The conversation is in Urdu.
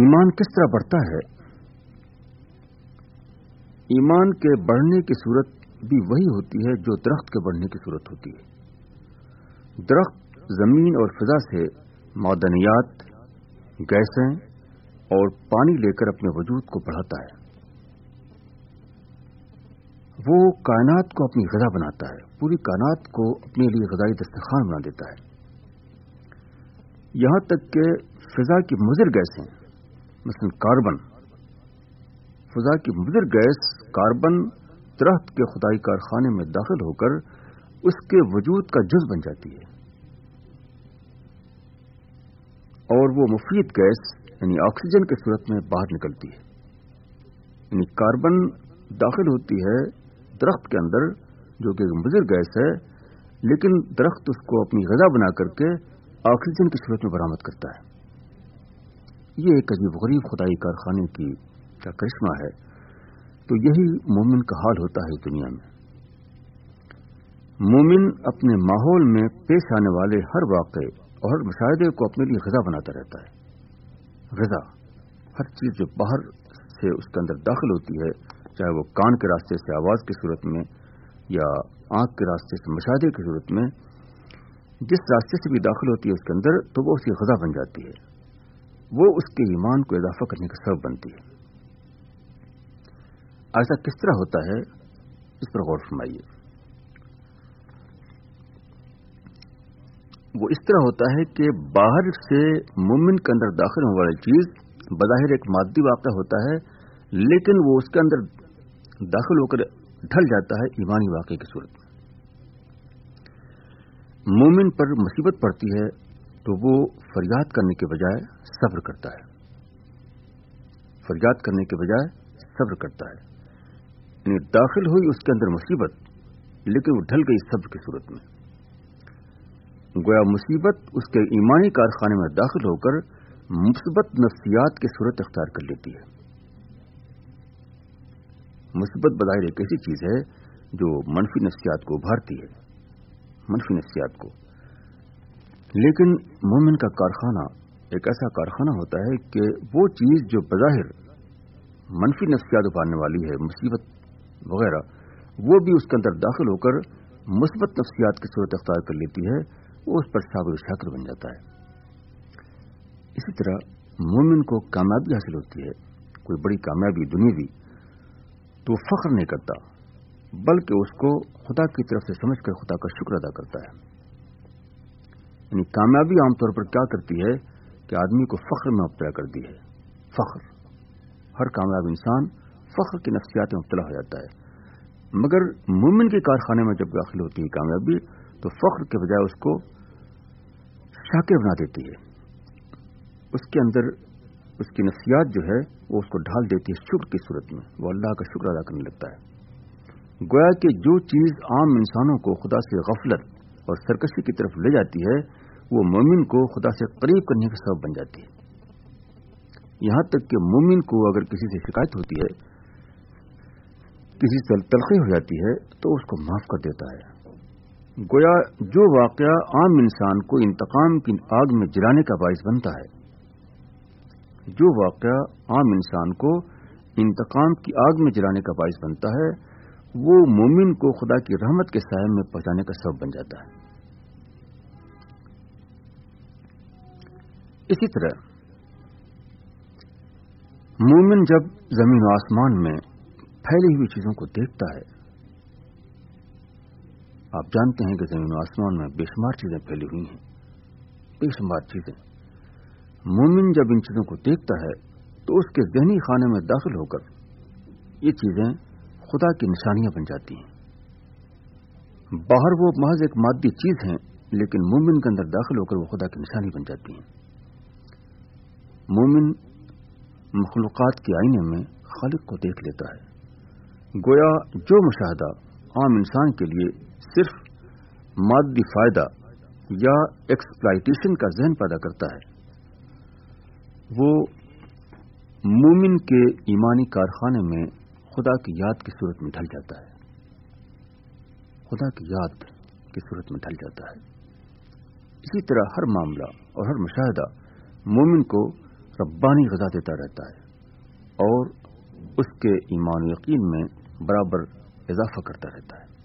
ایمان کس طرح بڑھتا ہے؟ ایمان کے بڑھنے کی صورت بھی وہی ہوتی ہے جو درخت کے بڑھنے کی صورت ہوتی ہے۔ درخت زمین اور فضا سے معدنیات، گیسیں اور پانی لے کر اپنے وجود کو بڑھاتا ہے۔ وہ کائنات کو اپنی غذا بناتا ہے، پوری کائنات کو اپنے لیے غذائی دسترخوان بنا دیتا ہے۔ یہاں تک کہ فضا کی مضر گیسیں مثلا کاربن۔ فضا کی مضر گیس کاربن درخت کے خدائی کارخانے میں داخل ہو کر اس کے وجود کا جز بن جاتی ہے۔ اور وہ مفید گیس یعنی آکسیجن کی صورت میں باہر نکلتی ہے۔ یعنی کاربن داخل ہوتی ہے درخت کے اندر، جو کہ مضر گیس ہے، لیکن درخت اس کو اپنی غذا بنا کر کے آکسیجن کی صورت میں برامد کرتا ہے۔ یہ ایک عجیب غریب خدائی کارخانے کی کا کرشمہ ہے۔ تو یہی مومن کا حال ہوتا ہے دنیا میں۔ مومن اپنے ماحول میں پیش آنے والے ہر واقع اور ہر مشاہدے کو اپنے لیے غذا بناتا رہتا ہے۔ غذا ہر چیز جو باہر سے اس کے اندر داخل ہوتی ہے، چاہے وہ کان کے راستے سے آواز کی صورت میں یا آنکھ کے راستے سے مشاہدے کی صورت میں، جس راستے سے بھی داخل ہوتی ہے اس کے اندر، تو وہ اس کی غذا بن جاتی ہے۔ وہ اس کے ایمان کو اضافہ کرنے کا سبب بنتی ہے۔ ایسا کس طرح ہوتا ہے، اس پر غور فرمائیے۔ وہ اس طرح ہوتا ہے کہ باہر سے مومن کے اندر داخل ہونے والی چیز بظاہر ایک مادی واقعہ ہوتا ہے، لیکن وہ اس کے اندر داخل ہو کر ڈھل جاتا ہے ایمانی واقعے کی صورت میں۔ مومن پر مصیبت پڑتی ہے تو وہ فریاد کرنے کے بجائے صبر کرتا ہے۔ فریاد کرنے کے بجائے صبر کرتا ہے۔ یعنی داخل ہوئی اس کے اندر مصیبت، لیکن وہ ڈھل گئی صبر کی صورت میں۔ گویا مصیبت اس کے ایمانی کارخانے میں داخل ہو کر مثبت نفسیات کی صورت اختیار کر لیتی ہے۔ مثبت بظاہر ایک ایسی چیز ہے جو منفی نفسیات کو ابھارتی ہے۔ منفی نفسیات کو۔ لیکن مومن کا کارخانہ ایک ایسا کارخانہ ہوتا ہے کہ وہ چیز جو بظاہر منفی نفسیات ابھارنے والی ہے، مصیبت وغیرہ، وہ بھی اس کے اندر داخل ہو کر مثبت نفسیات کی صورت اختیار کر لیتی ہے، وہ اس پر صابر شاکر بن جاتا ہے۔ اسی طرح مومن کو کامیابی حاصل ہوتی ہے، کوئی بڑی کامیابی دنیا تو فخر نہیں کرتا، بلکہ اس کو خدا کی طرف سے سمجھ کر خدا کا شکر ادا کرتا ہے۔ یعنی کامیابی عام طور پر کیا کرتی ہے کہ آدمی کو فخر میں مبتلا کر دی ہے۔ فخر۔ ہر کامیاب انسان فخر کی نفسیات میں مبتلا ہو جاتا ہے۔ مگر مومن کے کارخانے میں جب داخل ہوتی ہے کامیابی، تو فخر کے بجائے اس کو شاکر بنا دیتی ہے۔ اس کے اندر اس کی نفسیات جو ہے، وہ اس کو ڈھال دیتی ہے شکر کی صورت میں۔ وہ اللہ کا شکر ادا کرنے لگتا ہے۔ گویا کہ جو چیز عام انسانوں کو خدا سے غفلت اور سرکشی کی طرف لے جاتی ہے، وہ مومن کو خدا سے قریب کرنے کا سبب بن جاتی ہے۔ یہاں تک کہ مومن کو اگر کسی سے شکایت ہوتی ہے، کسی سے تلخی ہو جاتی ہے، تو اس کو معاف کر دیتا ہے۔ گویا جو واقعہ عام انسان کو انتقام کی آگ میں جلانے کا باعث بنتا ہے، جو واقعہ عام انسان کو انتقام کی آگ میں جلانے کا باعث بنتا ہے وہ مومن کو خدا کی رحمت کے سائے میں پہنچانے کا سبب بن جاتا ہے۔ اسی طرح، مومن جب زمین و آسمان میں پھیلی ہوئی چیزوں کو دیکھتا ہے، آپ جانتے ہیں کہ زمین و آسمان میں بے شمار چیزیں پھیلی ہوئی ہیں۔ بے شمار چیزیں۔ مومن جب ان چیزوں کو دیکھتا ہے تو اس کے ذہنی خانے میں داخل ہو کر یہ چیزیں خدا کی نشانیاں بن جاتی ہیں۔ باہر وہ محض ایک مادی چیز ہیں، لیکن مومن کے اندر داخل ہو کر وہ خدا کی نشانی بن جاتی ہیں۔ مومن مخلوقات کے آئینے میں خالق کو دیکھ لیتا ہے۔ گویا جو مشاہدہ عام انسان کے لیے صرف مادی فائدہ یا ایکسپلائٹیشن کا ذہن پیدا کرتا ہے، وہ مومن کے ایمانی کارخانے میں خدا کی یاد کی صورت میں ڈھل جاتا ہے۔ خدا کی یاد کی صورت میں ڈھل جاتا ہے۔ اسی طرح ہر معاملہ اور ہر مشاہدہ مومن کو ربانی غذا دیتا رہتا ہے اور اس کے ایمان یقین میں برابر اضافہ کرتا رہتا ہے۔